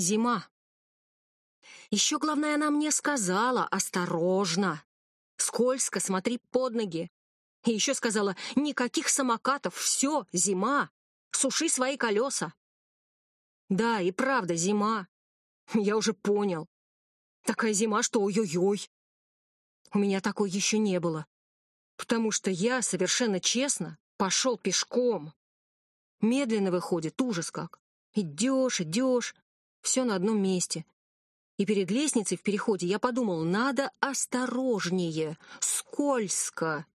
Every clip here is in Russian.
Зима. Еще, главное, она мне сказала «Осторожно! Скользко, смотри под ноги!» И еще сказала «Никаких самокатов, все, зима! Суши свои колеса!» Да, и правда, зима. Я уже понял. Такая зима, что ой-ой-ой. У меня такой еще не было. Потому что я, совершенно честно, пошел пешком. Медленно выходит, ужас как. Идешь, идешь, все на одном месте. И перед лестницей в переходе я подумал, надо осторожнее, скользко.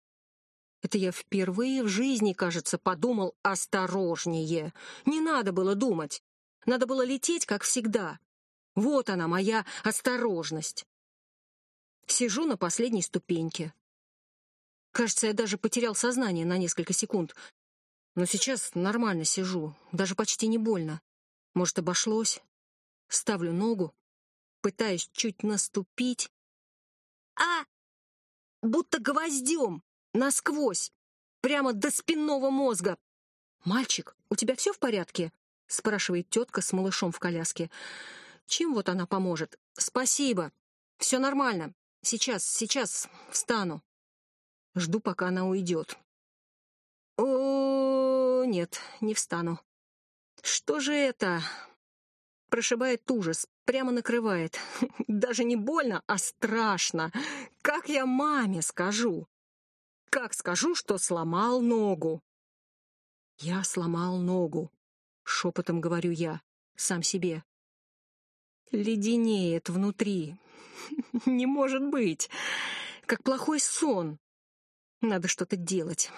Это я впервые в жизни, кажется, подумал осторожнее. Не надо было думать. Надо было лететь, как всегда. Вот она, моя осторожность. Сижу на последней ступеньке. Кажется, я даже потерял сознание на несколько секунд. Но сейчас нормально сижу, даже почти не больно. Может, обошлось? Ставлю ногу, пытаюсь чуть наступить. А! Будто гвоздем, насквозь, прямо до спинного мозга. «Мальчик, у тебя все в порядке?» — спрашивает тетка с малышом в коляске. «Чем вот она поможет?» «Спасибо. Все нормально. Сейчас, сейчас встану». Жду, пока она уйдет. О, нет, не встану. Что же это? Прошибает ужас, прямо накрывает. Даже не больно, а страшно. Как я маме скажу? Как скажу, что сломал ногу? Я сломал ногу. Шепотом говорю я, сам себе. Леденеет внутри. Не может быть. Как плохой сон. Надо что-то делать.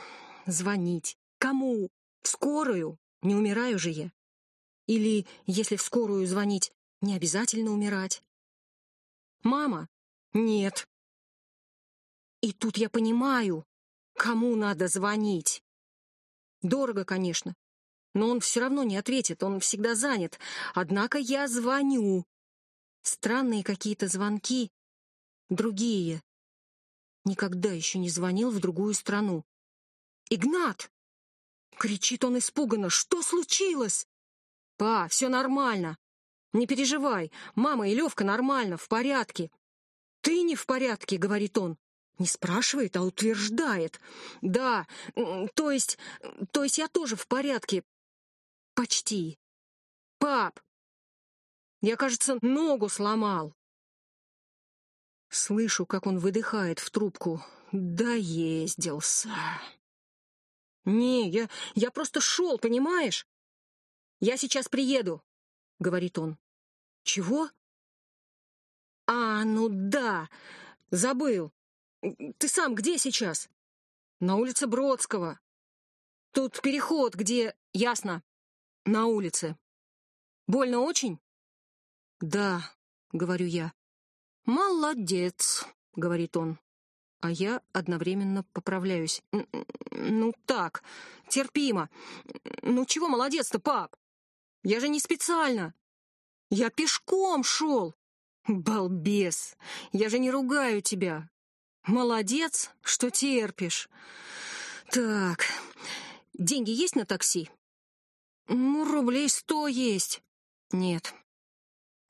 Звонить. Кому? В скорую? Не умираю же я. Или, если в скорую звонить, не обязательно умирать. Мама? Нет. И тут я понимаю, кому надо звонить. Дорого, конечно, но он все равно не ответит, он всегда занят. Однако я звоню. Странные какие-то звонки, другие. Никогда еще не звонил в другую страну. «Игнат!» — кричит он испуганно. «Что случилось?» «Па, все нормально. Не переживай, мама и Левка нормально, в порядке». «Ты не в порядке», — говорит он. Не спрашивает, а утверждает. «Да, то есть... то есть я тоже в порядке. Почти. Пап, я, кажется, ногу сломал». Слышу, как он выдыхает в трубку. «Доездился». «Не, я, я просто шел, понимаешь? Я сейчас приеду», — говорит он. «Чего?» «А, ну да, забыл. Ты сам где сейчас?» «На улице Бродского. Тут переход, где...» «Ясно. На улице. Больно очень?» «Да», — говорю я. «Молодец», — говорит он. А я одновременно поправляюсь. «Ну так, терпимо. Ну чего молодец-то, пап? Я же не специально. Я пешком шел. Балбес, я же не ругаю тебя. Молодец, что терпишь. Так, деньги есть на такси? Ну, рублей сто есть. Нет,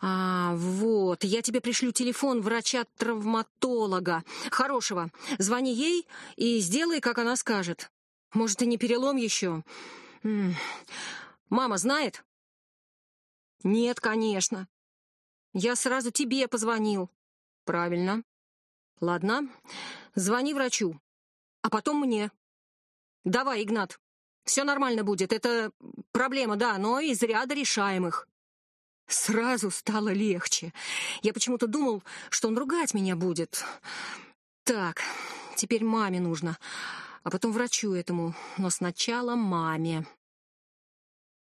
«А, вот, я тебе пришлю телефон врача-травматолога. Хорошего. Звони ей и сделай, как она скажет. Может, и не перелом еще. Мама знает?» «Нет, конечно. Я сразу тебе позвонил». «Правильно. Ладно, звони врачу, а потом мне. Давай, Игнат, все нормально будет. Это проблема, да, но из ряда решаемых». Сразу стало легче. Я почему-то думал, что он ругать меня будет. Так, теперь маме нужно, а потом врачу этому, но сначала маме.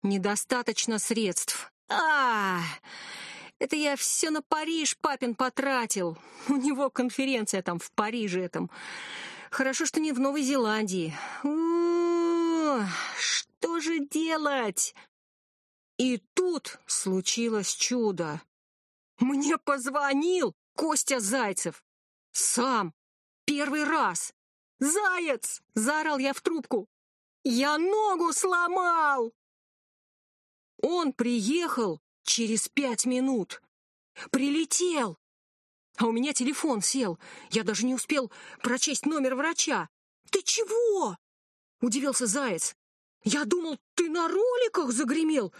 Недостаточно средств. А, это я все на Париж папин потратил. У него конференция там в Париже этом. Хорошо, что не в Новой Зеландии. У что же делать? И тут случилось чудо. Мне позвонил Костя Зайцев. Сам. Первый раз. «Заяц!» — заорал я в трубку. «Я ногу сломал!» Он приехал через пять минут. Прилетел. А у меня телефон сел. Я даже не успел прочесть номер врача. Ты чего? Удивился Заяц. Я думал, ты на роликах загремел.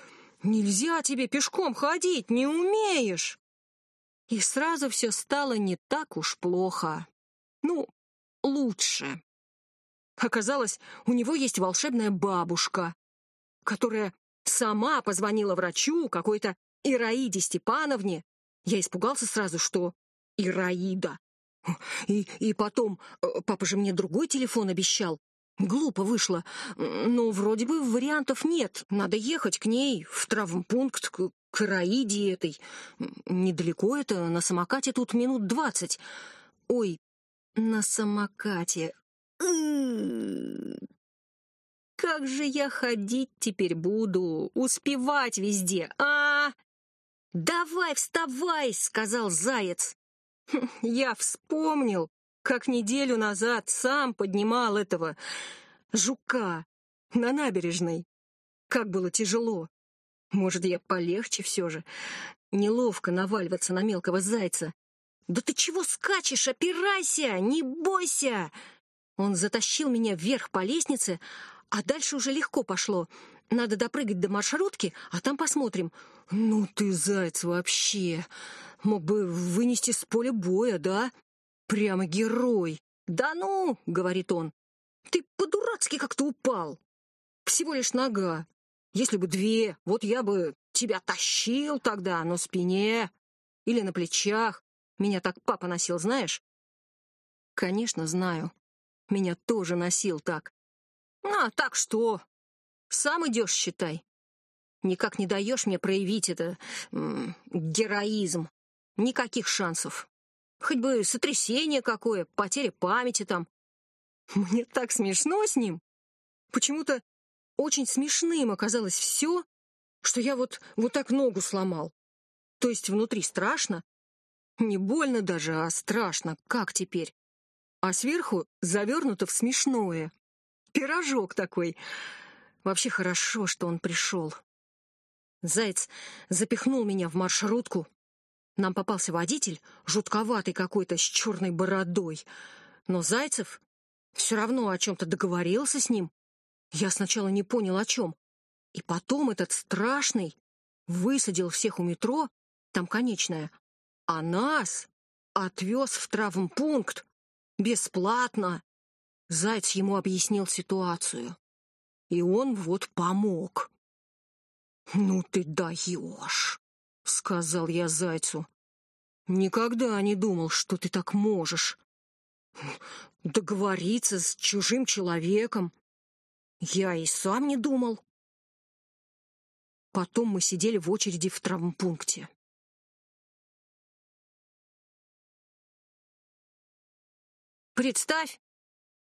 Нельзя тебе пешком ходить, не умеешь. И сразу все стало не так уж плохо. Ну, лучше. Оказалось, у него есть волшебная бабушка, которая сама позвонила врачу какой-то Ираиде Степановне. Я испугался сразу, что Ираида. И, и потом, э, папа же мне другой телефон обещал. Глупо вышло. Но вроде бы вариантов нет. Надо ехать к ней в травмпункт, к, к Ираиде этой. Недалеко это, на самокате тут минут двадцать. Ой, на самокате. Как же я ходить теперь буду? Успевать везде, а? «Давай, вставай!» — сказал заяц. Я вспомнил, как неделю назад сам поднимал этого жука на набережной. Как было тяжело. Может, я полегче все же. Неловко наваливаться на мелкого зайца. «Да ты чего скачешь? Опирайся! Не бойся!» Он затащил меня вверх по лестнице, а дальше уже легко пошло. Надо допрыгать до маршрутки, а там посмотрим. «Ну ты, заяц, вообще! Мог бы вынести с поля боя, да? Прямо герой!» «Да ну!» — говорит он. «Ты по-дурацки как-то упал. Всего лишь нога. Если бы две, вот я бы тебя тащил тогда на спине или на плечах. Меня так папа носил, знаешь?» «Конечно, знаю. Меня тоже носил так. А так что? Сам идешь, считай. Никак не даешь мне проявить это... героизм. Никаких шансов. Хоть бы сотрясение какое, потеря памяти там. Мне так смешно с ним. Почему-то очень смешным оказалось все, что я вот, вот так ногу сломал. То есть внутри страшно. Не больно даже, а страшно. Как теперь? А сверху завернуто в смешное. Пирожок такой. Вообще хорошо, что он пришел. Заяц запихнул меня в маршрутку. Нам попался водитель, жутковатый какой-то, с черной бородой. Но Зайцев все равно о чем-то договорился с ним. Я сначала не понял, о чем. И потом этот страшный высадил всех у метро, там конечная, а нас отвез в травмпункт бесплатно. Заяц ему объяснил ситуацию. И он вот помог. «Ну ты даешь!» — сказал я Зайцу. «Никогда не думал, что ты так можешь. Договориться с чужим человеком. Я и сам не думал». Потом мы сидели в очереди в травмпункте. Представь,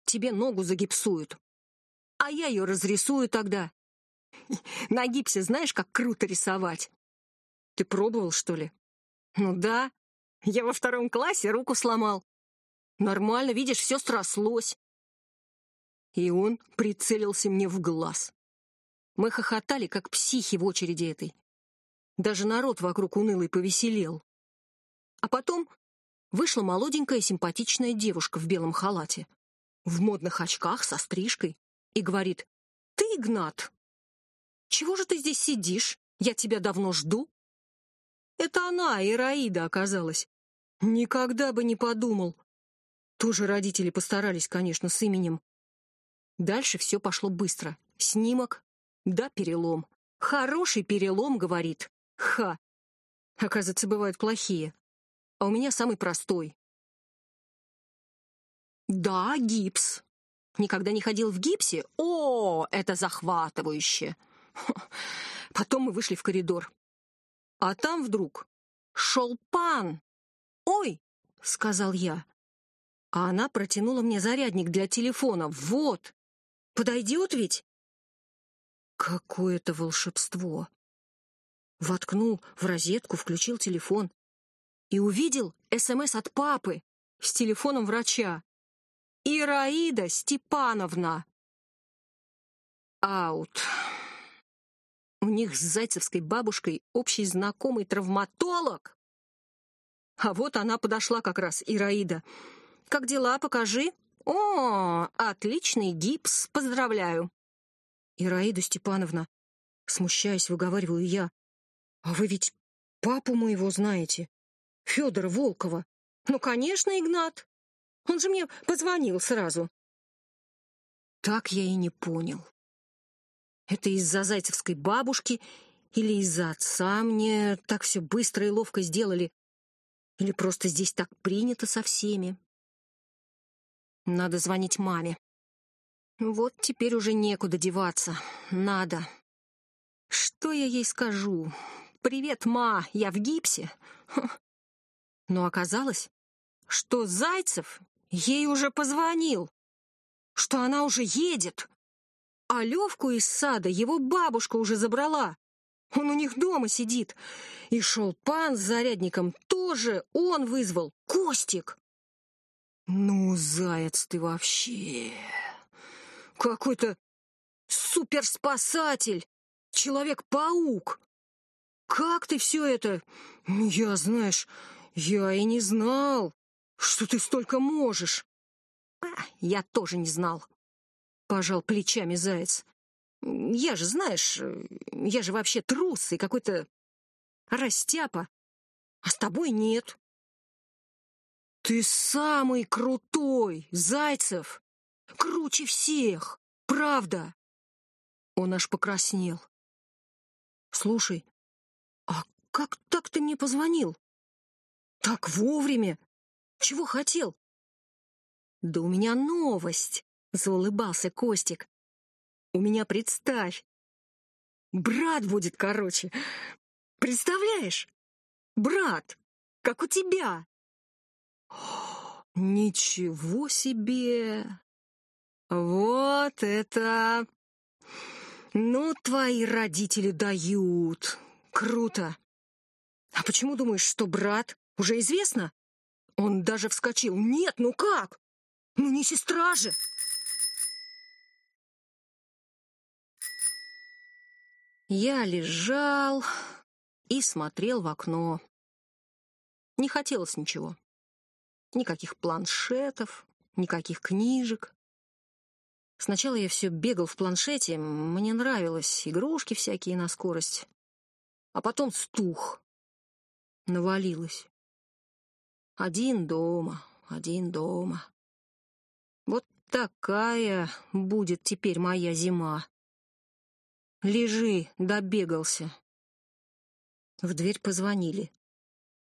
тебе ногу загипсуют, а я ее разрисую тогда. На гипсе знаешь, как круто рисовать? Ты пробовал, что ли? Ну да, я во втором классе руку сломал. Нормально, видишь, все срослось. И он прицелился мне в глаз. Мы хохотали, как психи в очереди этой. Даже народ вокруг унылый повеселел. А потом вышла молоденькая симпатичная девушка в белом халате, в модных очках со стрижкой, и говорит, «Ты, Игнат, чего же ты здесь сидишь? Я тебя давно жду». Это она, Ираида, оказалась. Никогда бы не подумал. Тоже родители постарались, конечно, с именем. Дальше все пошло быстро. Снимок, да перелом. Хороший перелом, говорит. Ха. Оказывается, бывают плохие. А у меня самый простой. Да, гипс. Никогда не ходил в гипсе? О, это захватывающе. Потом мы вышли в коридор. А там вдруг шел пан. «Ой!» — сказал я. А она протянула мне зарядник для телефона. «Вот! Подойдет ведь?» Какое-то волшебство! Воткнул в розетку, включил телефон и увидел СМС от папы с телефоном врача. «Ираида Степановна!» Аут. У них с Зайцевской бабушкой общий знакомый травматолог. А вот она подошла как раз, Ираида. «Как дела? Покажи». «О, отличный гипс, поздравляю». «Ираида Степановна», смущаясь, выговариваю я, «а вы ведь папу моего знаете, Федора Волкова». «Ну, конечно, Игнат. Он же мне позвонил сразу». Так я и не понял. Это из-за зайцевской бабушки или из-за отца мне так все быстро и ловко сделали? Или просто здесь так принято со всеми? Надо звонить маме. Вот теперь уже некуда деваться. Надо. Что я ей скажу? «Привет, ма, я в гипсе». Но оказалось, что Зайцев ей уже позвонил, что она уже едет. А Левку из сада его бабушка уже забрала. Он у них дома сидит. И шел пан с зарядником тоже он вызвал. Костик. Ну, заяц ты вообще. Какой-то суперспасатель. Человек-паук. Как ты все это? Я, знаешь, я и не знал, что ты столько можешь. А, я тоже не знал. Пожал плечами заяц. Я же, знаешь, я же вообще трус и какой-то растяпа. А с тобой нет. Ты самый крутой, Зайцев. Круче всех. Правда. Он аж покраснел. Слушай, а как так ты мне позвонил? Так вовремя. Чего хотел? Да у меня новость. — заулыбался Костик. «У меня, представь, брат будет, короче. Представляешь? Брат, как у тебя!» «Ничего себе! Вот это... Ну, твои родители дают. Круто! А почему думаешь, что брат? Уже известно?» Он даже вскочил. «Нет, ну как? Ну не сестра же!» Я лежал и смотрел в окно. Не хотелось ничего. Никаких планшетов, никаких книжек. Сначала я все бегал в планшете, мне нравилось, игрушки всякие на скорость. А потом стух. Навалилось. Один дома, один дома. Вот такая будет теперь моя зима. Лежи, добегался. В дверь позвонили.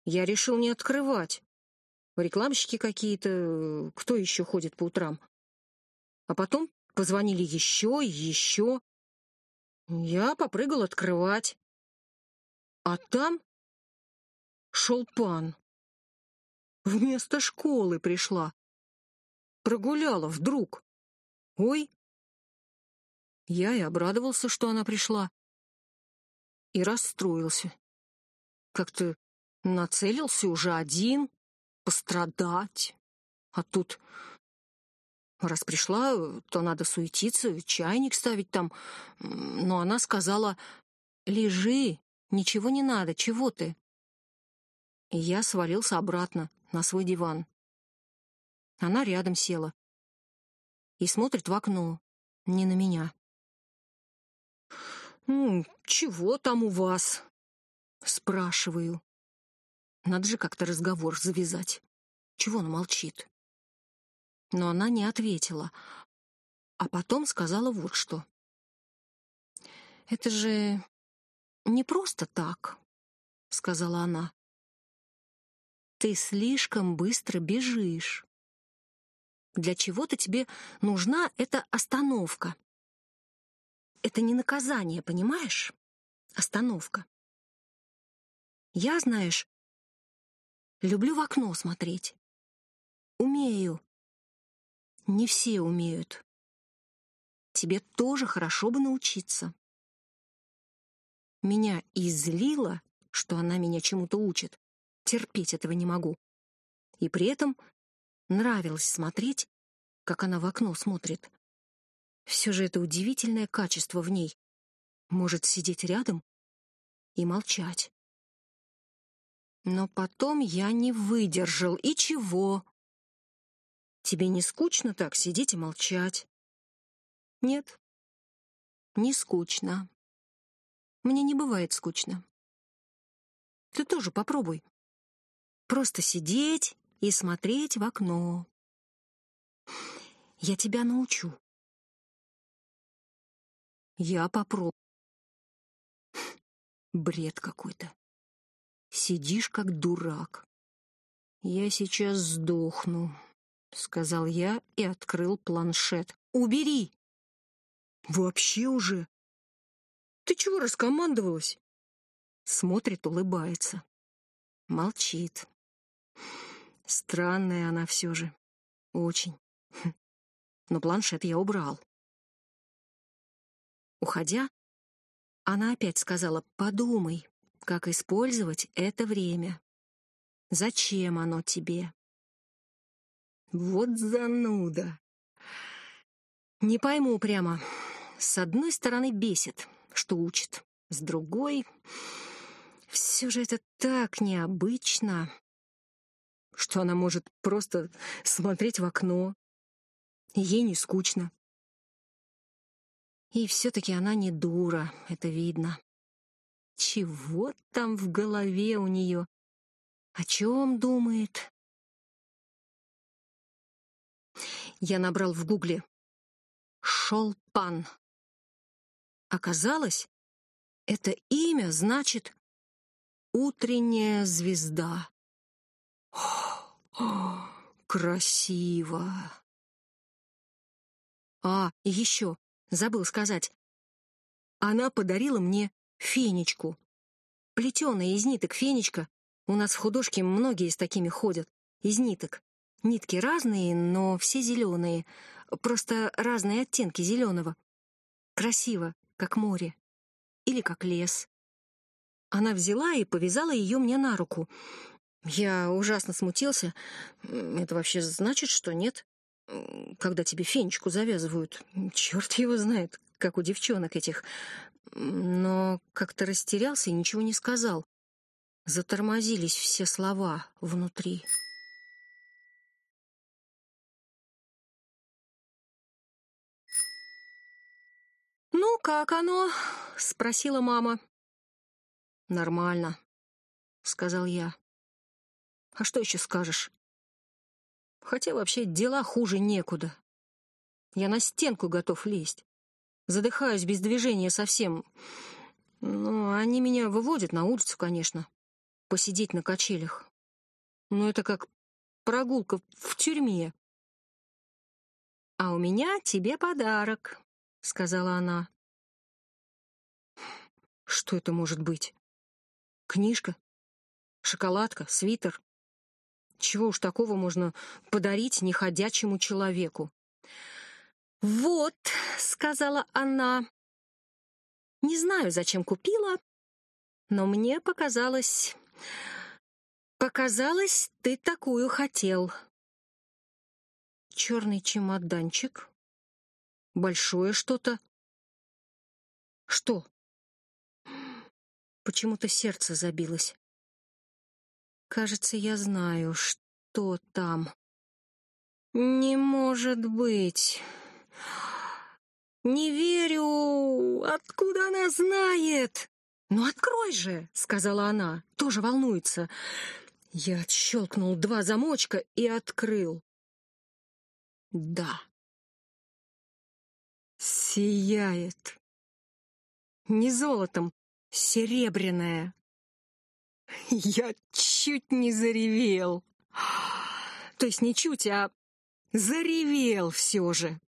Я решил не открывать. Рекламщики какие-то, кто еще ходит по утрам. А потом позвонили еще и еще. Я попрыгал открывать. А там шел пан. Вместо школы пришла. Прогуляла вдруг. Ой, я и обрадовался, что она пришла. И расстроился. Как-то нацелился уже один, пострадать. А тут, раз пришла, то надо суетиться, чайник ставить там. Но она сказала, лежи, ничего не надо, чего ты? И я свалился обратно на свой диван. Она рядом села и смотрит в окно, не на меня. «Ну, чего там у вас?» Спрашиваю. Надо же как-то разговор завязать. Чего она молчит? Но она не ответила, а потом сказала вот что. «Это же не просто так», — сказала она. «Ты слишком быстро бежишь. Для чего-то тебе нужна эта остановка. Это не наказание, понимаешь? Остановка. Я, знаешь, люблю в окно смотреть. Умею. Не все умеют. Тебе тоже хорошо бы научиться. Меня излило, что она меня чему-то учит. Терпеть этого не могу. И при этом нравилось смотреть, как она в окно смотрит. Все же это удивительное качество в ней. может сидеть рядом и молчать. Но потом я не выдержал. И чего? Тебе не скучно так сидеть и молчать? Нет, не скучно. Мне не бывает скучно. Ты тоже попробуй. Просто сидеть и смотреть в окно. Я тебя научу. Я попробую. Бред какой-то. Сидишь как дурак. Я сейчас сдохну, сказал я и открыл планшет. Убери. Вообще уже. Ты чего раскомандовалась? Смотрит, улыбается. Молчит. Странная она все же. Очень. Хм. Но планшет я убрал. Уходя, она опять сказала, подумай, как использовать это время. Зачем оно тебе? Вот зануда. Не пойму прямо. С одной стороны бесит, что учит. С другой... Все же это так необычно, что она может просто смотреть в окно. Ей не скучно. И все-таки она не дура, это видно. Чего там в голове у нее? О чем думает? Я набрал в гугле «Шолпан». Оказалось, это имя значит «утренняя звезда». О, о, красиво! А, и еще, забыл сказать. Она подарила мне фенечку. Плетеная из ниток фенечка. У нас в художке многие с такими ходят. Из ниток. Нитки разные, но все зеленые. Просто разные оттенки зеленого. Красиво, как море. Или как лес. Она взяла и повязала ее мне на руку. Я ужасно смутился. Это вообще значит, что нет? Когда тебе фенечку завязывают. Черт его знает, как у девчонок этих но как-то растерялся и ничего не сказал. Затормозились все слова внутри. «Ну, как оно?» — спросила мама. «Нормально», — сказал я. «А что еще скажешь?» Хотя вообще дела хуже некуда. Я на стенку готов лезть. Задыхаюсь без движения совсем. Ну, они меня выводят на улицу, конечно. Посидеть на качелях. Но это как прогулка в тюрьме. «А у меня тебе подарок», — сказала она. Что это может быть? Книжка? Шоколадка? Свитер? Чего уж такого можно подарить неходячему человеку? «Вот», — сказала она, — «не знаю, зачем купила, но мне показалось... Показалось, ты такую хотел». Черный чемоданчик. Большое что-то. Что? Почему-то сердце забилось. Кажется, я знаю, что там. Не может быть. «Не верю! Откуда она знает?» «Ну, открой же!» — сказала она, тоже волнуется. Я отщелкнул два замочка и открыл. Да. Сияет. Не золотом, серебряное. Я чуть не заревел. То есть не чуть, а заревел все же.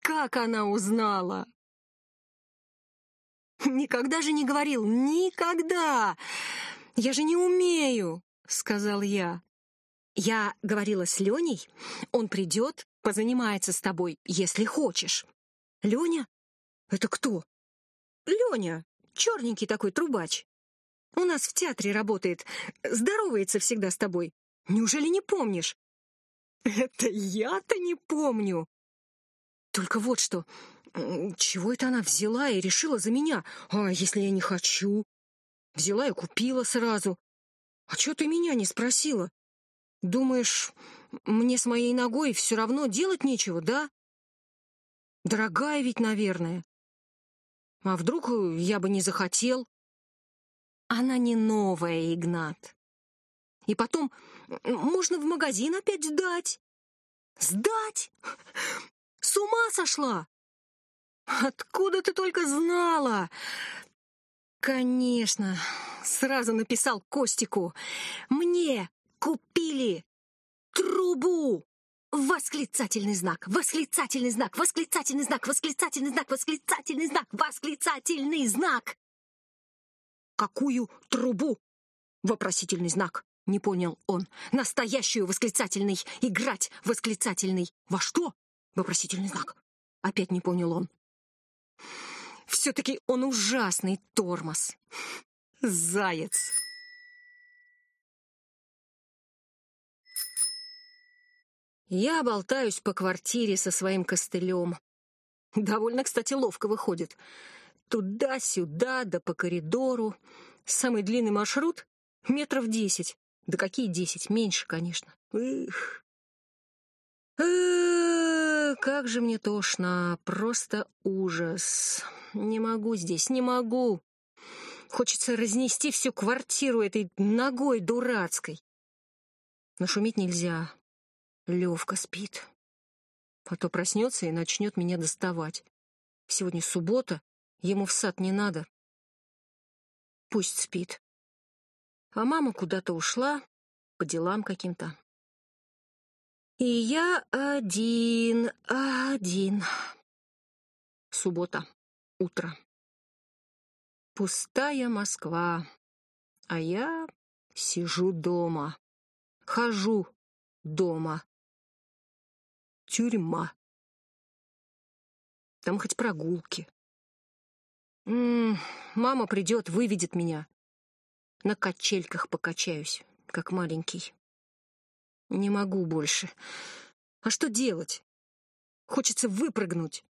Как она узнала? Никогда же не говорил, никогда! Я же не умею, сказал я. Я говорила с Леней, он придет, позанимается с тобой, если хочешь. Леня? Это кто? Леня, черненький такой трубач. У нас в театре работает, здоровается всегда с тобой. Неужели не помнишь? Это я-то не помню. Только вот что, Чего это она взяла и решила за меня? А если я не хочу? Взяла и купила сразу. А чего ты меня не спросила? Думаешь, мне с моей ногой все равно делать нечего, да? Дорогая ведь, наверное. А вдруг я бы не захотел? Она не новая, Игнат. И потом, можно в магазин опять сдать. Сдать? С ума сошла? Откуда ты только знала? Конечно, сразу написал Костику. Мне купили трубу. Восклицательный знак, восклицательный знак, восклицательный знак, восклицательный знак, восклицательный знак, восклицательный знак. Какую трубу? Вопросительный знак. Не понял он. Настоящую восклицательный. Играть восклицательный. Во что? Вопросительный знак. Опять не понял он. Все-таки он ужасный тормоз. Заяц. Я болтаюсь по квартире со своим костылем. Довольно, кстати, ловко выходит. Туда-сюда, да по коридору. Самый длинный маршрут — метров десять. Да какие десять? Меньше, конечно. Эх. Эх, как же мне тошно. Просто ужас. Не могу здесь, не могу. Хочется разнести всю квартиру этой ногой дурацкой. Но шуметь нельзя. Левка спит. А то проснется и начнет меня доставать. Сегодня суббота, ему в сад не надо. Пусть спит. А мама куда-то ушла, по делам каким-то. И я один, один. Суббота, утро. Пустая Москва, а я сижу дома, хожу дома тюрьма. Там хоть прогулки. М -м, мама придет, выведет меня. На качельках покачаюсь, как маленький. Не могу больше. А что делать? Хочется выпрыгнуть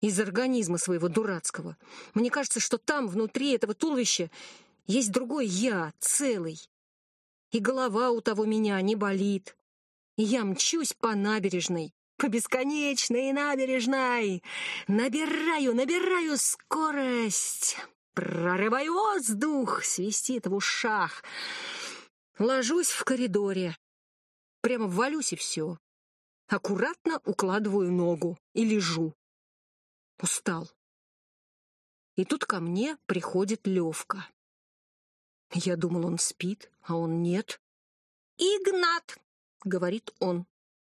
из организма своего дурацкого. Мне кажется, что там, внутри этого туловища, есть другой я, целый. И голова у того меня не болит, я мчусь по набережной, по бесконечной набережной. Набираю, набираю скорость. Прорываю воздух, свистит в ушах. Ложусь в коридоре. Прямо валюсь и все. Аккуратно укладываю ногу и лежу. Устал. И тут ко мне приходит Левка. Я думал, он спит, а он нет. «Игнат!» — говорит он.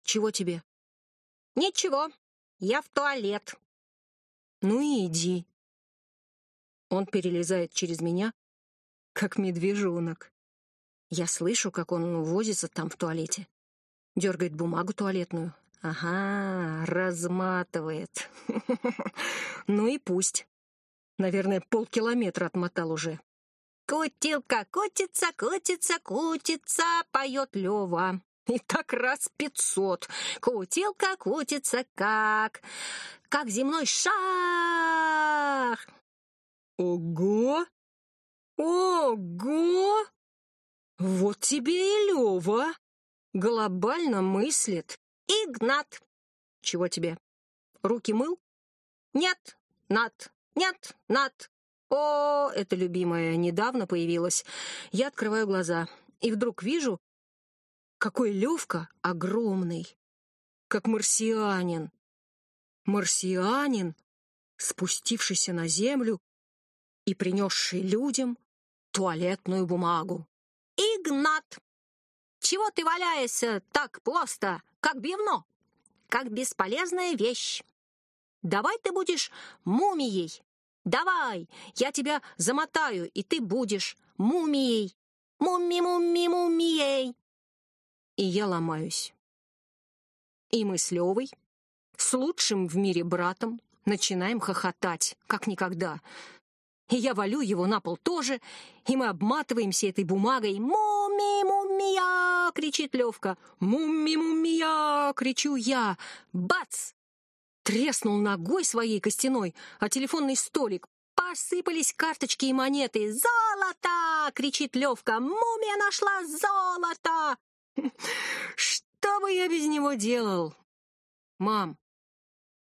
«Чего тебе?» «Ничего, я в туалет». «Ну и иди». Он перелезает через меня, как медвежонок. Я слышу, как он возится там в туалете. Дергает бумагу туалетную. Ага, разматывает. Ну и пусть. Наверное, полкилометра отмотал уже. «Кутилка кутится, кутится, кутится», — поет Лева. И так раз пятьсот. Кутилка кутится как... Как земной шар. Ого! Ого! Вот тебе и Лёва. Глобально мыслит. Игнат. Чего тебе? Руки мыл? Нет, Над, нет, Над. О, это любимая недавно появилась. Я открываю глаза и вдруг вижу, какой Левка огромный, как марсианин. Марсианин, спустившийся на землю и принесший людям туалетную бумагу. «Игнат! Чего ты валяешься так просто, как бивно, как бесполезная вещь? Давай ты будешь мумией. Давай, я тебя замотаю, и ты будешь мумией. Муми-муми-мумией и я ломаюсь. И мы с Левой, с лучшим в мире братом, начинаем хохотать, как никогда. И я валю его на пол тоже, и мы обматываемся этой бумагой. «Муми, мумия!» — кричит Левка. «Муми, мумия!» — кричу я. Бац! треснул ногой своей костяной, а телефонный столик. Посыпались карточки и монеты. «Золото!» — кричит Левка. «Мумия нашла золото!» Что бы я без него делал? Мам,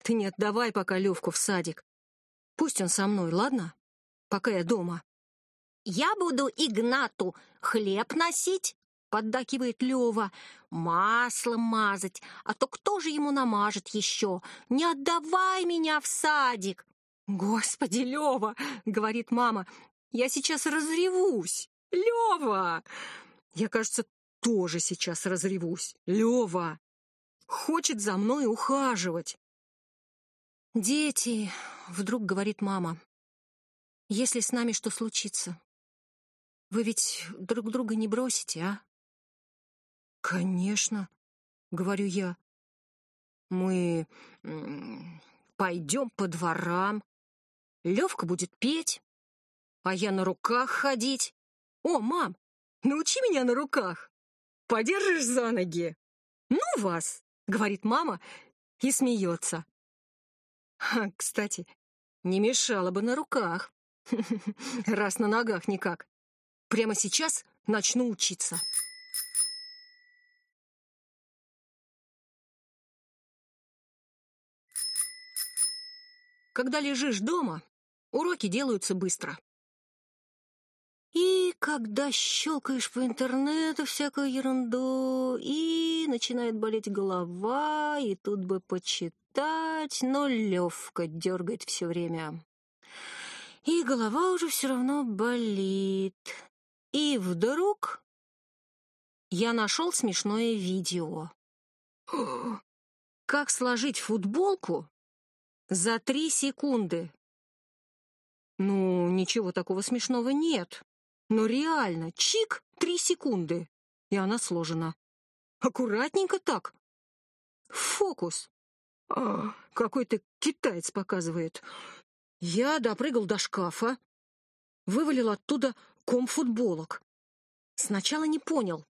ты не отдавай пока Левку в садик. Пусть он со мной, ладно? Пока я дома. Я буду Игнату хлеб носить, поддакивает Лева. Масло мазать, а то кто же ему намажет еще? Не отдавай меня в садик. Господи, Лева, говорит мама, я сейчас разревусь. Лева! Я, кажется, тоже сейчас разревусь. Лева хочет за мной ухаживать. «Дети», — вдруг говорит мама, — «если с нами что случится, вы ведь друг друга не бросите, а?» «Конечно», — говорю я. «Мы пойдем по дворам, Левка будет петь, а я на руках ходить. О, мам, научи меня на руках. Подержишь за ноги? Ну вас, говорит мама и смеется. А, кстати, не мешало бы на руках. Раз на ногах никак. Прямо сейчас начну учиться. Когда лежишь дома, уроки делаются быстро. Когда щелкаешь по интернету всякую ерунду, и начинает болеть голова, и тут бы почитать, но Левка дергает все время. И голова уже все равно болит. И вдруг я нашел смешное видео. Как сложить футболку за три секунды? Ну, ничего такого смешного нет. Но реально, чик, три секунды, и она сложена. Аккуратненько так. Фокус. А, какой-то китаец показывает. Я допрыгал до шкафа, вывалил оттуда ком футболок. Сначала не понял,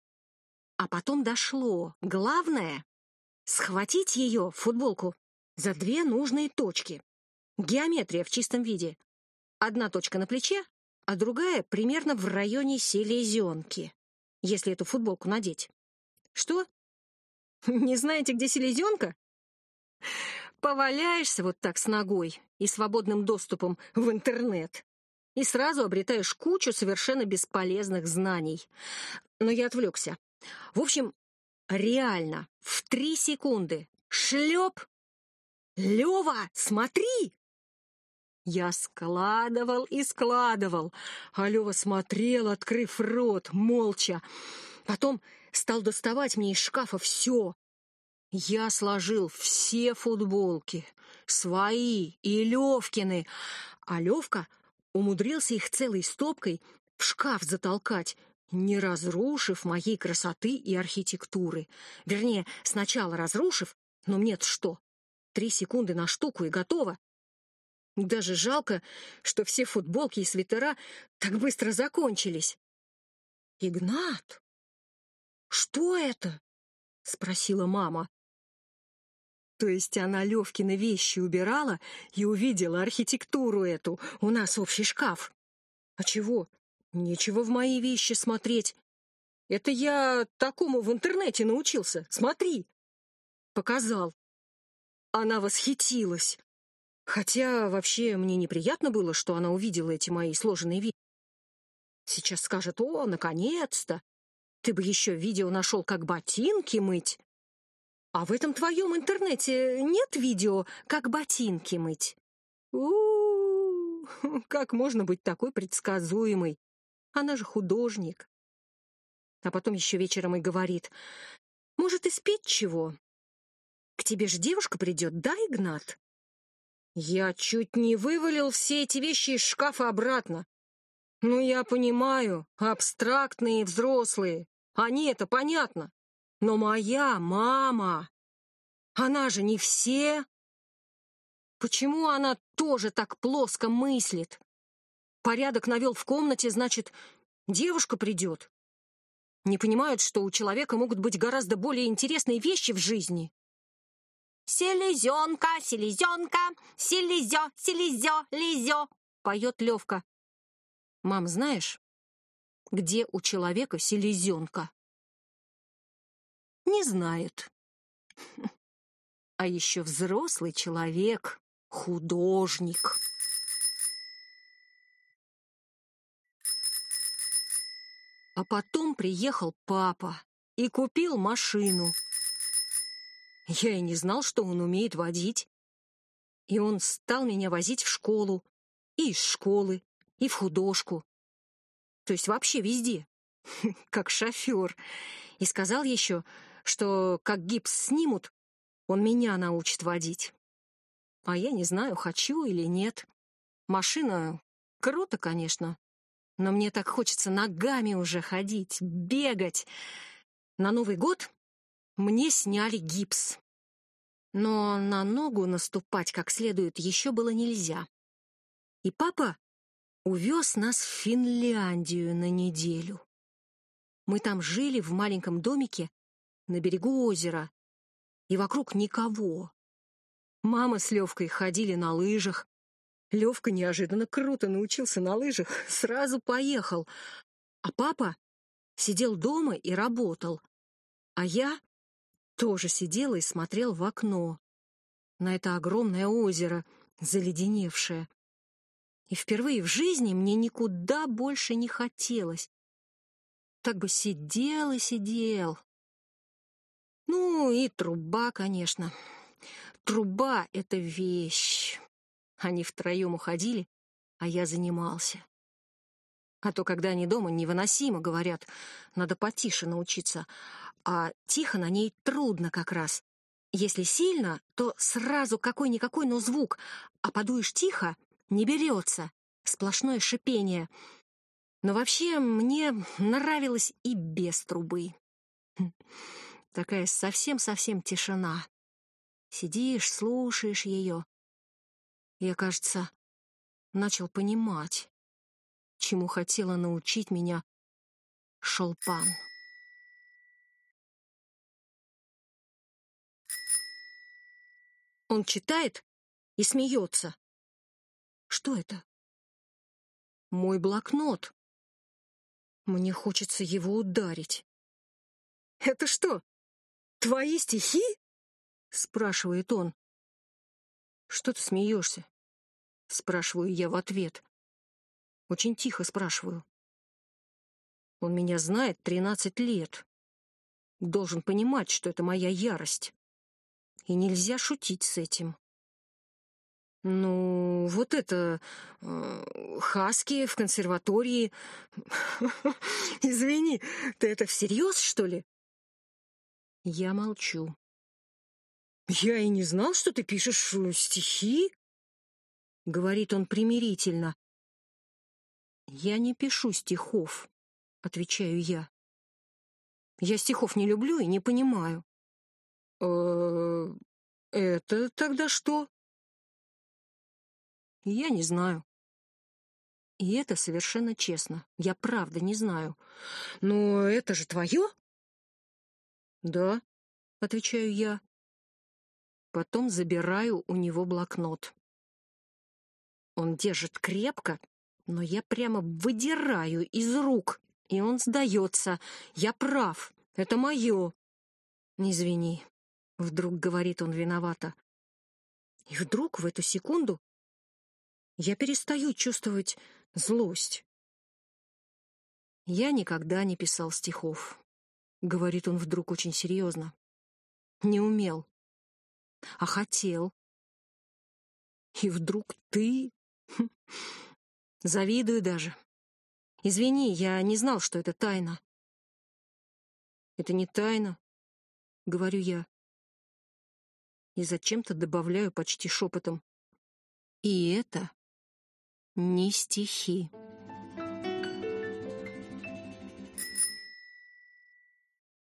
а потом дошло. Главное — схватить ее, футболку, за две нужные точки. Геометрия в чистом виде. Одна точка на плече, а другая примерно в районе селезенки, если эту футболку надеть. Что? Не знаете, где селезенка? Поваляешься вот так с ногой и свободным доступом в интернет, и сразу обретаешь кучу совершенно бесполезных знаний. Но я отвлекся. В общем, реально, в три секунды. Шлеп! Лева, смотри! Я складывал и складывал, а Лёва смотрел, открыв рот, молча. Потом стал доставать мне из шкафа все. Я сложил все футболки, свои и Левкины, а Левка умудрился их целой стопкой в шкаф затолкать, не разрушив моей красоты и архитектуры. Вернее, сначала разрушив, но мне-то что? Три секунды на штуку и готово. Даже жалко, что все футболки и свитера так быстро закончились. «Игнат, что это?» — спросила мама. То есть она Левкины вещи убирала и увидела архитектуру эту, у нас общий шкаф. А чего? Нечего в мои вещи смотреть. Это я такому в интернете научился. Смотри. Показал. Она восхитилась. Хотя вообще мне неприятно было, что она увидела эти мои сложенные видео. Сейчас скажет, о, наконец-то! Ты бы еще видео нашел, как ботинки мыть. А в этом твоем интернете нет видео, как ботинки мыть? у у, -у как можно быть такой предсказуемой? Она же художник. А потом еще вечером и говорит, может, испить чего? К тебе же девушка придет, да, Игнат? Я чуть не вывалил все эти вещи из шкафа обратно. Ну, я понимаю, абстрактные взрослые. Они это понятно. Но моя мама, она же не все. Почему она тоже так плоско мыслит? Порядок навел в комнате, значит, девушка придет. Не понимают, что у человека могут быть гораздо более интересные вещи в жизни. «Селезенка, селезенка, селезё, селезё, лизё», — поет Левка. Мам, знаешь, где у человека селезенка? Не знает. А еще взрослый человек, художник. А потом приехал папа и купил машину. Я и не знал, что он умеет водить. И он стал меня возить в школу, и из школы, и в художку. То есть вообще везде, как шофер. И сказал еще, что как гипс снимут, он меня научит водить. А я не знаю, хочу или нет. Машина круто, конечно, но мне так хочется ногами уже ходить, бегать. На Новый год мне сняли гипс. Но на ногу наступать как следует еще было нельзя. И папа увез нас в Финляндию на неделю. Мы там жили в маленьком домике на берегу озера, и вокруг никого. Мама с Левкой ходили на лыжах. Левка неожиданно круто научился на лыжах, сразу поехал. А папа сидел дома и работал. А я тоже сидела и смотрел в окно на это огромное озеро, заледеневшее. И впервые в жизни мне никуда больше не хотелось. Так бы сидел и сидел. Ну и труба, конечно. Труба — это вещь. Они втроем уходили, а я занимался. А то, когда они дома, невыносимо, говорят, надо потише научиться а тихо на ней трудно как раз. Если сильно, то сразу какой-никакой, но звук, а подуешь тихо — не берется, сплошное шипение. Но вообще мне нравилось и без трубы. Хм, такая совсем-совсем тишина. Сидишь, слушаешь ее. Я, кажется, начал понимать, чему хотела научить меня Шолпан. Он читает и смеется. Что это? Мой блокнот. Мне хочется его ударить. «Это что, твои стихи?» — спрашивает он. «Что ты смеешься?» — спрашиваю я в ответ. Очень тихо спрашиваю. Он меня знает тринадцать лет. Должен понимать, что это моя ярость и нельзя шутить с этим. Ну, вот это... Э, хаски в консерватории... Извини, ты это всерьез, что ли? Я молчу. «Я и не знал, что ты пишешь э, стихи», — говорит он примирительно. «Я не пишу стихов», — отвечаю я. «Я стихов не люблю и не понимаю». Э, это тогда что? Я не знаю. И это совершенно честно. Я правда не знаю. Но это же твое? Да, отвечаю я. Потом забираю у него блокнот. Он держит крепко, но я прямо выдираю из рук, и он сдается. Я прав, это мое. Извини, Вдруг говорит он виновато. И вдруг в эту секунду я перестаю чувствовать злость. Я никогда не писал стихов, говорит он вдруг очень серьезно. Не умел, а хотел. И вдруг ты... Хм, завидую даже. Извини, я не знал, что это тайна. Это не тайна, говорю я и зачем-то добавляю почти шепотом. И это не стихи.